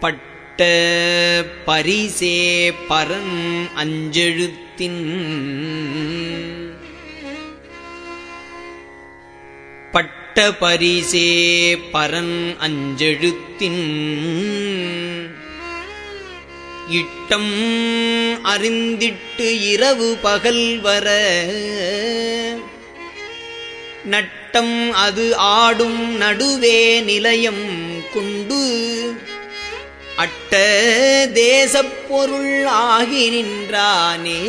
பட்ட பரிசே பரன் அஞ்செழுத்தின். பட்ட பரிசே பரன் அஞ்செழுத்தின். இட்டம் அறிந்திட்டு இரவு பகல் வர. நட்டம் அது ஆடும் நடுவே நிலையம் கொண்டு அட்ட தேசப் பொருள் ஆகி நின்றானே.